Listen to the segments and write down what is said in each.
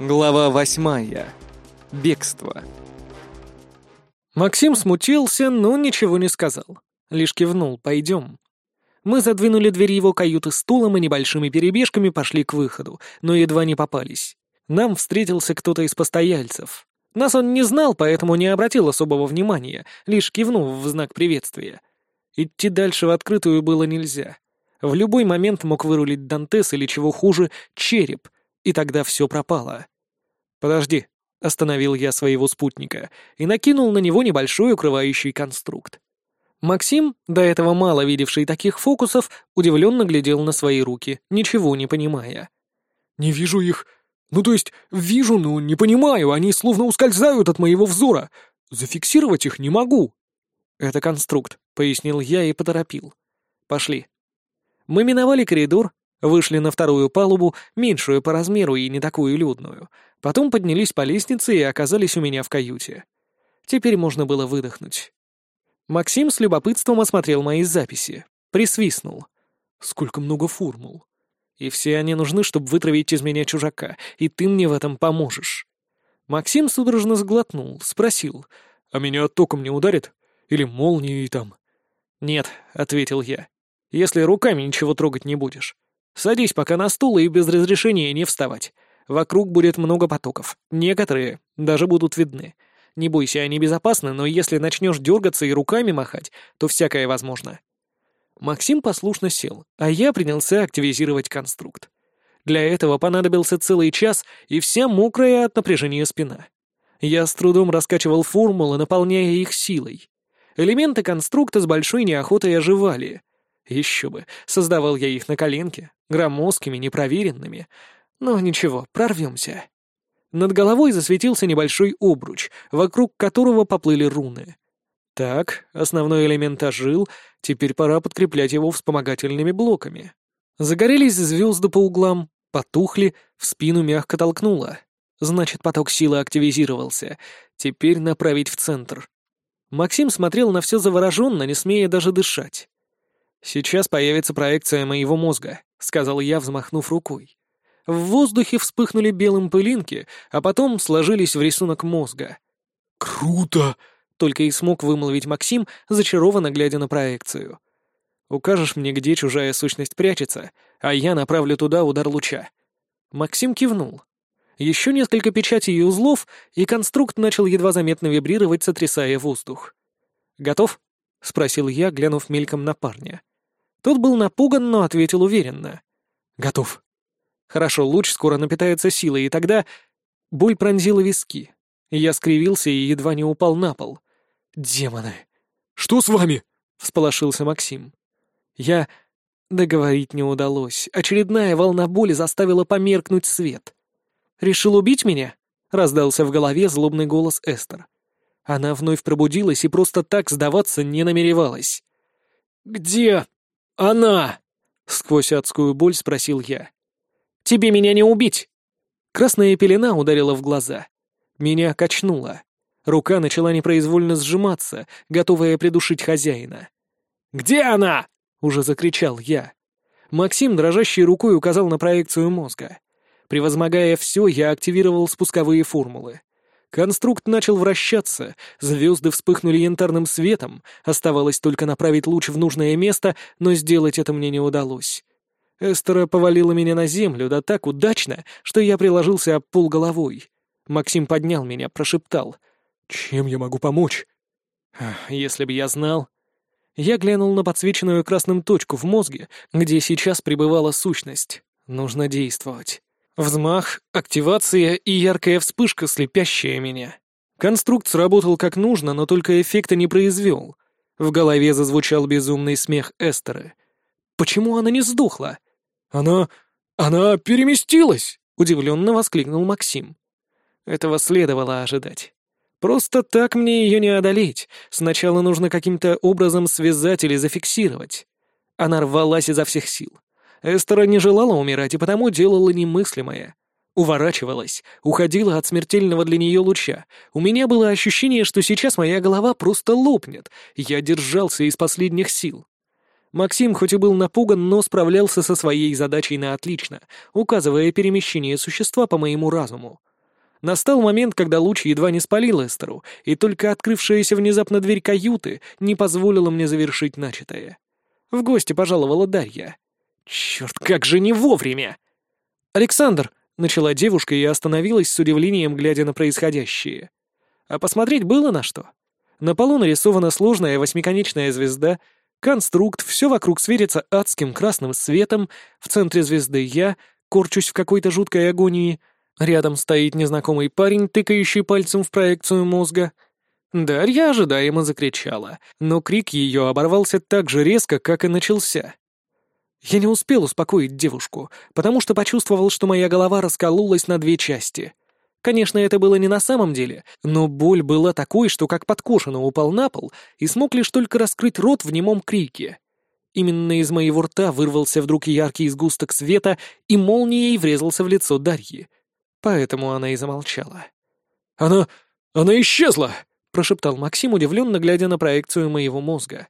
Глава восьмая. Бегство. Максим смутился, но ничего не сказал. Лишь кивнул «пойдем». Мы задвинули дверь его каюты стулом и небольшими перебежками пошли к выходу, но едва не попались. Нам встретился кто-то из постояльцев. Нас он не знал, поэтому не обратил особого внимания, лишь кивнув в знак приветствия. Идти дальше в открытую было нельзя. В любой момент мог вырулить Дантес или, чего хуже, череп, и тогда все пропало. «Подожди», — остановил я своего спутника и накинул на него небольшой укрывающий конструкт. Максим, до этого мало видевший таких фокусов, удивленно глядел на свои руки, ничего не понимая. «Не вижу их. Ну, то есть, вижу, но не понимаю, они словно ускользают от моего взора. Зафиксировать их не могу». «Это конструкт», — пояснил я и поторопил. «Пошли». Мы миновали коридор, Вышли на вторую палубу, меньшую по размеру и не такую людную. Потом поднялись по лестнице и оказались у меня в каюте. Теперь можно было выдохнуть. Максим с любопытством осмотрел мои записи. Присвистнул. «Сколько много формул». «И все они нужны, чтобы вытравить из меня чужака, и ты мне в этом поможешь». Максим судорожно сглотнул, спросил. «А меня током не ударит? Или молнией там?» «Нет», — ответил я. «Если руками ничего трогать не будешь. Садись пока на стул и без разрешения не вставать. Вокруг будет много потоков. Некоторые даже будут видны. Не бойся, они безопасны, но если начнешь дергаться и руками махать, то всякое возможно. Максим послушно сел, а я принялся активизировать конструкт. Для этого понадобился целый час и вся мокрая от напряжения спина. Я с трудом раскачивал формулы, наполняя их силой. Элементы конструкта с большой неохотой оживали. Еще бы, создавал я их на коленке, громоздкими, непроверенными. Но ничего, прорвемся. Над головой засветился небольшой обруч, вокруг которого поплыли руны. Так, основной элемент ожил, теперь пора подкреплять его вспомогательными блоками. Загорелись звезды по углам, потухли, в спину мягко толкнуло. Значит, поток силы активизировался. Теперь направить в центр. Максим смотрел на все завороженно, не смея даже дышать. «Сейчас появится проекция моего мозга», — сказал я, взмахнув рукой. В воздухе вспыхнули белым пылинки, а потом сложились в рисунок мозга. «Круто!» — только и смог вымолвить Максим, зачарованно глядя на проекцию. «Укажешь мне, где чужая сущность прячется, а я направлю туда удар луча». Максим кивнул. Еще несколько печатей и узлов, и конструкт начал едва заметно вибрировать, сотрясая воздух. «Готов?» — спросил я, глянув мельком на парня. Тот был напуган, но ответил уверенно. «Готов». «Хорошо, луч скоро напитается силой, и тогда...» Боль пронзила виски. Я скривился и едва не упал на пол. «Демоны!» «Что с вами?» — всполошился Максим. Я... Договорить не удалось. Очередная волна боли заставила померкнуть свет. «Решил убить меня?» — раздался в голове злобный голос Эстер. Она вновь пробудилась и просто так сдаваться не намеревалась. «Где «Она!» — сквозь адскую боль спросил я. «Тебе меня не убить!» Красная пелена ударила в глаза. Меня качнуло. Рука начала непроизвольно сжиматься, готовая придушить хозяина. «Где она?» — уже закричал я. Максим дрожащей рукой указал на проекцию мозга. Превозмогая все, я активировал спусковые формулы. Конструкт начал вращаться, звезды вспыхнули янтарным светом, оставалось только направить луч в нужное место, но сделать это мне не удалось. Эстера повалила меня на землю, да так удачно, что я приложился об пол головой. Максим поднял меня, прошептал. «Чем я могу помочь?» «Если бы я знал...» Я глянул на подсвеченную красным точку в мозге, где сейчас пребывала сущность. Нужно действовать. Взмах, активация и яркая вспышка, слепящая меня. Конструкт сработал как нужно, но только эффекта не произвел. В голове зазвучал безумный смех Эстеры. «Почему она не сдохла?» «Она... она переместилась!» — удивленно воскликнул Максим. Этого следовало ожидать. Просто так мне ее не одолеть. Сначала нужно каким-то образом связать или зафиксировать. Она рвалась изо всех сил. Эстера не желала умирать и потому делала немыслимое. Уворачивалась, уходила от смертельного для нее луча. У меня было ощущение, что сейчас моя голова просто лопнет. Я держался из последних сил. Максим хоть и был напуган, но справлялся со своей задачей на отлично, указывая перемещение существа по моему разуму. Настал момент, когда луч едва не спалил Эстеру, и только открывшаяся внезапно дверь каюты не позволила мне завершить начатое. В гости пожаловала Дарья. Черт, как же не вовремя! «Александр!» — начала девушка и остановилась с удивлением, глядя на происходящее. А посмотреть было на что. На полу нарисована сложная восьмиконечная звезда, конструкт, все вокруг сверится адским красным светом, в центре звезды я, корчусь в какой-то жуткой агонии, рядом стоит незнакомый парень, тыкающий пальцем в проекцию мозга. Дарья ожидаемо закричала, но крик ее оборвался так же резко, как и начался. Я не успел успокоить девушку, потому что почувствовал, что моя голова раскололась на две части. Конечно, это было не на самом деле, но боль была такой, что как подкошенно упал на пол и смог лишь только раскрыть рот в немом крике. Именно из моего рта вырвался вдруг яркий сгусток света и молнией врезался в лицо Дарьи. Поэтому она и замолчала. «Она... она исчезла!» — прошептал Максим, удивленно глядя на проекцию моего мозга.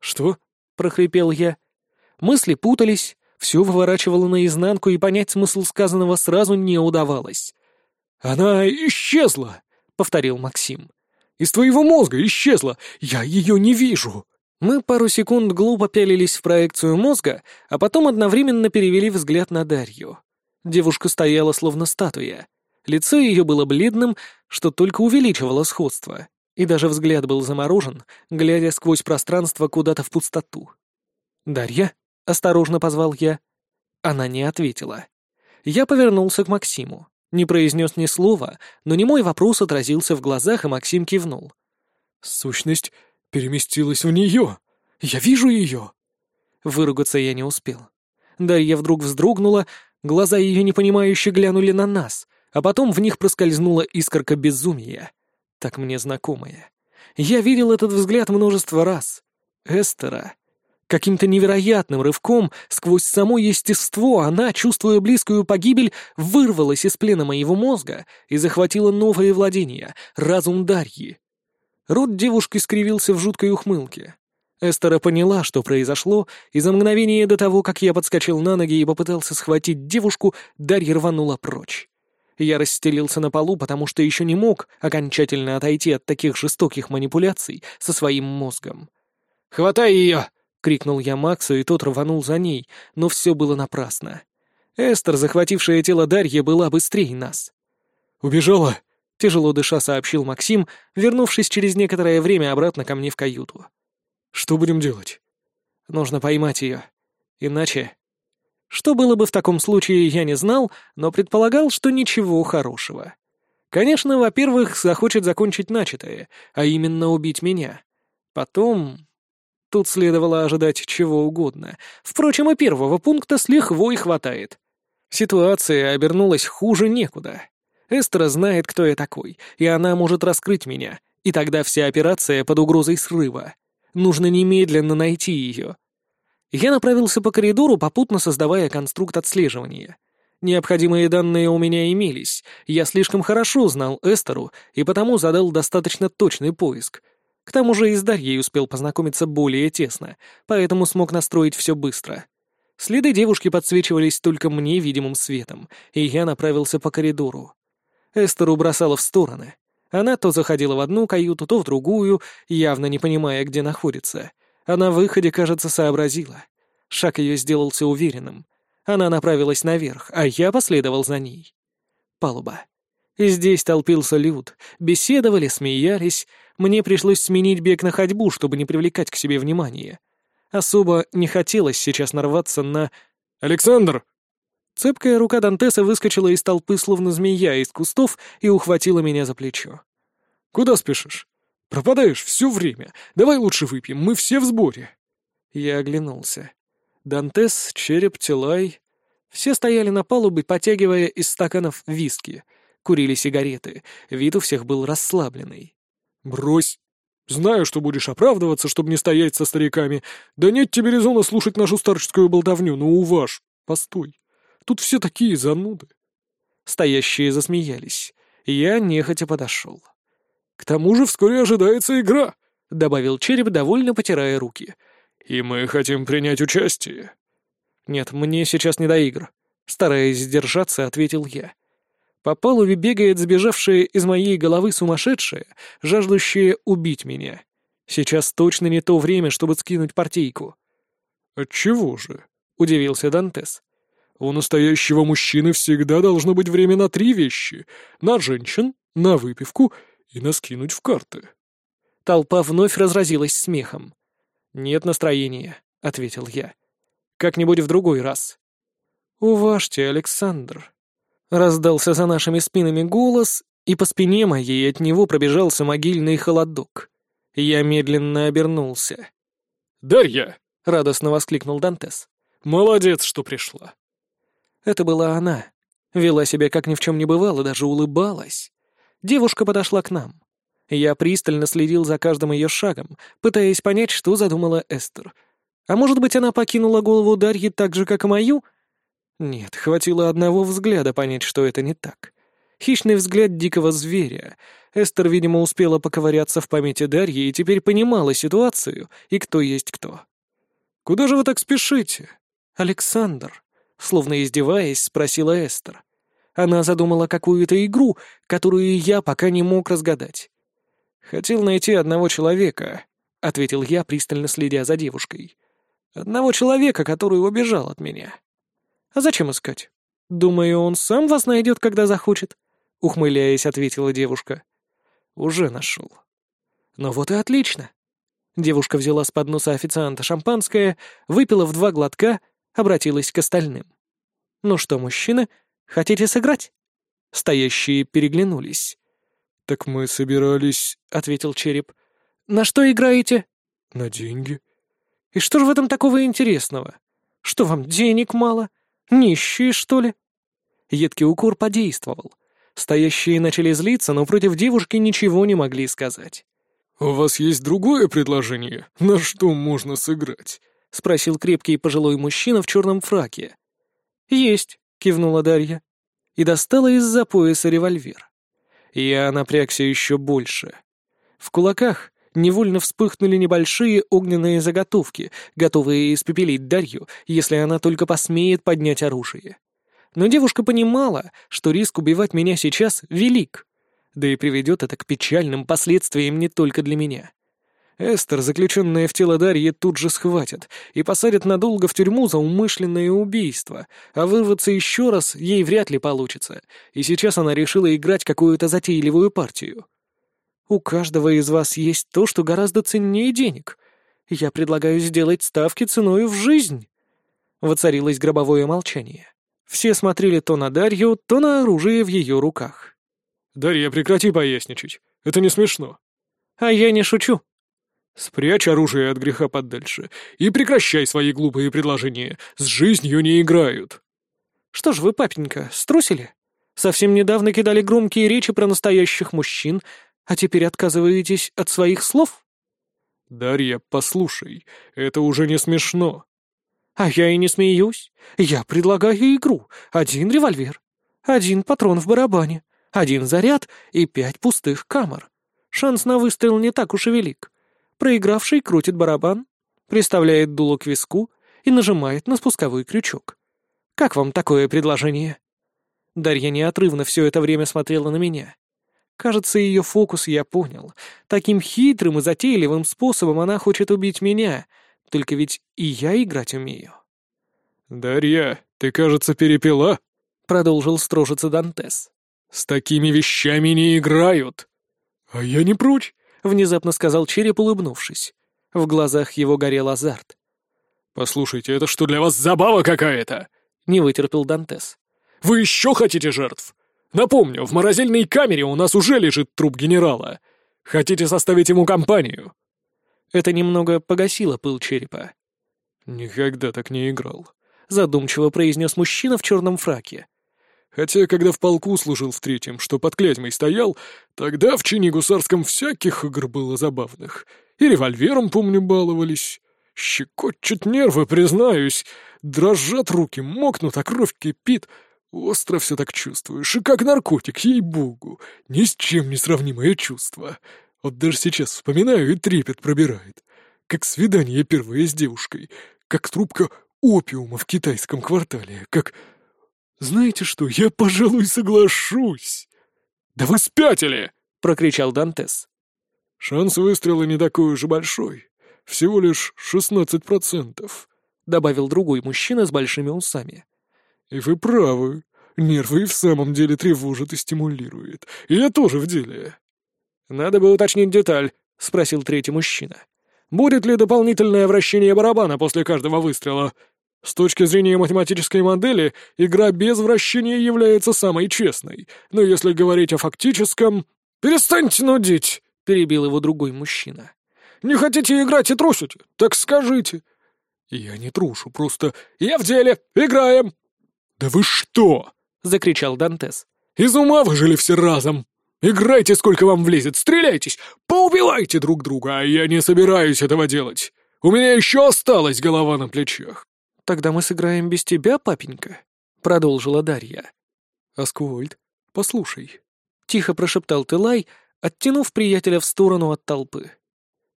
«Что?» — прохрипел я. Мысли путались, все выворачивало наизнанку, и понять смысл сказанного сразу не удавалось. «Она исчезла!» — повторил Максим. «Из твоего мозга исчезла! Я ее не вижу!» Мы пару секунд глупо пялились в проекцию мозга, а потом одновременно перевели взгляд на Дарью. Девушка стояла словно статуя. Лицо ее было бледным, что только увеличивало сходство. И даже взгляд был заморожен, глядя сквозь пространство куда-то в пустоту. «Дарья?» — осторожно позвал я. Она не ответила. Я повернулся к Максиму. Не произнес ни слова, но не мой вопрос отразился в глазах, и Максим кивнул. «Сущность переместилась в нее! Я вижу ее!» Выругаться я не успел. Дарья вдруг вздрогнула, глаза ее непонимающе глянули на нас, а потом в них проскользнула искорка безумия, так мне знакомая. Я видел этот взгляд множество раз. Эстера Каким-то невероятным рывком сквозь само естество она, чувствуя близкую погибель, вырвалась из плена моего мозга и захватила новые владения, разум Дарьи. Рот девушки скривился в жуткой ухмылке. Эстера поняла, что произошло, и за мгновение до того, как я подскочил на ноги и попытался схватить девушку, Дарья рванула прочь. Я расстелился на полу, потому что еще не мог окончательно отойти от таких жестоких манипуляций со своим мозгом. «Хватай ее!» Крикнул я Максу, и тот рванул за ней, но все было напрасно. Эстер, захватившая тело Дарьи, была быстрее нас. «Убежала?» — тяжело дыша сообщил Максим, вернувшись через некоторое время обратно ко мне в каюту. «Что будем делать?» «Нужно поймать ее. Иначе...» Что было бы в таком случае, я не знал, но предполагал, что ничего хорошего. Конечно, во-первых, захочет закончить начатое, а именно убить меня. Потом... Тут следовало ожидать чего угодно. Впрочем, и первого пункта с лихвой хватает. Ситуация обернулась хуже некуда. Эстера знает, кто я такой, и она может раскрыть меня, и тогда вся операция под угрозой срыва. Нужно немедленно найти ее. Я направился по коридору, попутно создавая конструкт отслеживания. Необходимые данные у меня имелись, я слишком хорошо знал Эстеру и потому задал достаточно точный поиск — к тому же и с Дарьей успел познакомиться более тесно, поэтому смог настроить все быстро. Следы девушки подсвечивались только мне видимым светом, и я направился по коридору. Эстеру бросала в стороны. Она то заходила в одну каюту, то в другую, явно не понимая, где находится. А на выходе, кажется, сообразила. Шаг ее сделался уверенным. Она направилась наверх, а я последовал за ней. Палуба. И здесь толпился люд. Беседовали, смеялись, мне пришлось сменить бег на ходьбу, чтобы не привлекать к себе внимания. Особо не хотелось сейчас нарваться на... «Александр!» Цепкая рука Дантеса выскочила из толпы, словно змея из кустов, и ухватила меня за плечо. «Куда спешишь? Пропадаешь все время. Давай лучше выпьем, мы все в сборе». Я оглянулся. Дантес, Череп, Тилай... Все стояли на палубе, потягивая из стаканов виски. Курили сигареты. Вид у всех был расслабленный. «Брось. Знаю, что будешь оправдываться, чтобы не стоять со стариками. Да нет тебе резона слушать нашу старческую болтовню, но уваж. Постой. Тут все такие зануды». Стоящие засмеялись. Я нехотя подошел. «К тому же вскоре ожидается игра», — добавил череп, довольно потирая руки. «И мы хотим принять участие». «Нет, мне сейчас не до игр», — стараясь сдержаться, ответил я. По палубе бегает сбежавшая из моей головы сумасшедшая, жаждущая убить меня. Сейчас точно не то время, чтобы скинуть партийку. «Отчего же?» — удивился Дантес. «У настоящего мужчины всегда должно быть время на три вещи — на женщин, на выпивку и на скинуть в карты». Толпа вновь разразилась смехом. «Нет настроения», — ответил я. «Как-нибудь в другой раз». «Уважьте, Александр», Раздался за нашими спинами голос, и по спине моей от него пробежался могильный холодок. Я медленно обернулся. «Дарья!» — радостно воскликнул Дантес. «Молодец, что пришла!» Это была она. Вела себя как ни в чем не бывало, даже улыбалась. Девушка подошла к нам. Я пристально следил за каждым ее шагом, пытаясь понять, что задумала Эстер. А может быть, она покинула голову Дарьи так же, как и мою — нет, хватило одного взгляда понять, что это не так. Хищный взгляд дикого зверя. Эстер, видимо, успела поковыряться в памяти Дарьи и теперь понимала ситуацию и кто есть кто. «Куда же вы так спешите?» «Александр», словно издеваясь, спросила Эстер. Она задумала какую-то игру, которую я пока не мог разгадать. «Хотел найти одного человека», — ответил я, пристально следя за девушкой. «Одного человека, который убежал от меня». «А зачем искать? Думаю, он сам вас найдет, когда захочет», — ухмыляясь, ответила девушка. «Уже нашел». «Ну вот и отлично». Девушка взяла с подноса официанта шампанское, выпила в два глотка, обратилась к остальным. «Ну что, мужчины, хотите сыграть?» Стоящие переглянулись. «Так мы собирались», — ответил Череп. «На что играете?» «На деньги». «И что же в этом такого интересного? Что вам, денег мало? Нищие, что ли?» Едкий укор подействовал. Стоящие начали злиться, но против девушки ничего не могли сказать. «У вас есть другое предложение? На что можно сыграть?» — спросил крепкий пожилой мужчина в черном фраке. «Есть», — кивнула Дарья. И достала из-за пояса револьвер. Я напрягся еще больше. В кулаках невольно вспыхнули небольшие огненные заготовки, готовые испепелить Дарью, если она только посмеет поднять оружие. Но девушка понимала, что риск убивать меня сейчас велик, да и приведет это к печальным последствиям не только для меня. Эстер, заключенная в тело Дарьи, тут же схватят и посадят надолго в тюрьму за умышленное убийство, а вырваться еще раз ей вряд ли получится, и сейчас она решила играть какую-то затейливую партию. У каждого из вас есть то, что гораздо ценнее денег. Я предлагаю сделать ставки ценой в жизнь». Воцарилось гробовое молчание. Все смотрели то на Дарью, то на оружие в ее руках. «Дарья, прекрати поясничать. Это не смешно». «А я не шучу». «Спрячь оружие от греха подальше и прекращай свои глупые предложения. С жизнью не играют». «Что ж вы, папенька, струсили? Совсем недавно кидали громкие речи про настоящих мужчин, а теперь отказываетесь от своих слов? Дарья, послушай, это уже не смешно. А я и не смеюсь. Я предлагаю игру. Один револьвер, один патрон в барабане, один заряд и пять пустых камер. Шанс на выстрел не так уж и велик. Проигравший крутит барабан, приставляет дуло к виску и нажимает на спусковой крючок. Как вам такое предложение? Дарья неотрывно все это время смотрела на меня. Кажется, ее фокус я понял. Таким хитрым и затейливым способом она хочет убить меня. Только ведь и я играть умею. «Дарья, ты, кажется, перепила?» — продолжил строжиться Дантес. «С такими вещами не играют!» «А я не прочь!» — внезапно сказал череп, улыбнувшись. В глазах его горел азарт. «Послушайте, это что, для вас забава какая-то?» — не вытерпел Дантес. «Вы еще хотите жертв? Напомню, в морозильной камере у нас уже лежит труп генерала. Хотите составить ему компанию?» Это немного погасило пыл черепа. «Никогда так не играл», — задумчиво произнес мужчина в черном фраке. «Хотя, когда в полку служил в третьем, что под клятьмой стоял, тогда в чине гусарском всяких игр было забавных. И револьвером, помню, баловались. Щекочут нервы, признаюсь. Дрожат руки, мокнут, а кровь кипит. Остро все так чувствуешь, и как наркотик, ей-богу. Ни с чем не сравнимое чувство. Вот даже сейчас вспоминаю, и трепет пробирает. Как свидание первое с девушкой, как трубка опиума в китайском квартале, как... Знаете что, я, пожалуй, соглашусь. Да вы спятили! прокричал Дантес. Шанс выстрела не такой уж большой. Всего лишь шестнадцать процентов, добавил другой мужчина с большими усами. И вы правы. Нервы и в самом деле тревожат и стимулирует. И я тоже в деле. Надо бы уточнить деталь, спросил третий мужчина. Будет ли дополнительное вращение барабана после каждого выстрела? С точки зрения математической модели, игра без вращения является самой честной. Но если говорить о фактическом... «Перестаньте нудить!» — перебил его другой мужчина. «Не хотите играть и трусите? Так скажите!» «Я не трушу, просто...» «Я в деле! Играем!» «Да вы что?» — закричал Дантес. «Из ума выжили все разом! Играйте, сколько вам влезет, стреляйтесь, поубивайте друг друга, а я не собираюсь этого делать! У меня еще осталась голова на плечах!» «Тогда мы сыграем без тебя, папенька», — продолжила Дарья. «Аскольд, послушай», — тихо прошептал Тылай, оттянув приятеля в сторону от толпы.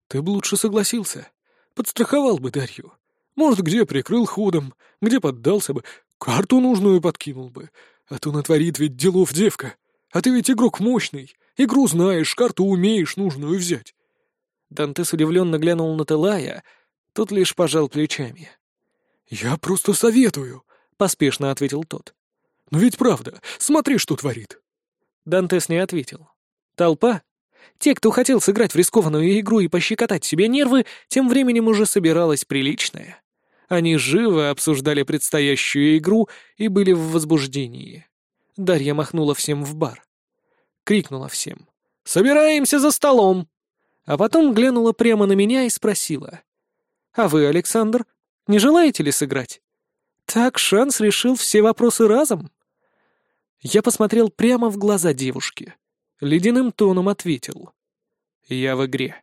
«Ты бы лучше согласился. Подстраховал бы Дарью. Может, где прикрыл ходом, где поддался бы, карту нужную подкинул бы. А то натворит ведь делов девка. А ты ведь игрок мощный. Игру знаешь, карту умеешь нужную взять». Дантес удивленно глянул на Телая, тот лишь пожал плечами. «Я просто советую», — поспешно ответил тот. «Но ведь правда, смотри, что творит». Дантес не ответил. Толпа, те, кто хотел сыграть в рискованную игру и пощекотать себе нервы, тем временем уже собиралась приличная. Они живо обсуждали предстоящую игру и были в возбуждении. Дарья махнула всем в бар. Крикнула всем. «Собираемся за столом!» А потом глянула прямо на меня и спросила. «А вы, Александр, не желаете ли сыграть? Так шанс решил все вопросы разом. Я посмотрел прямо в глаза девушки. Ледяным тоном ответил. Я в игре.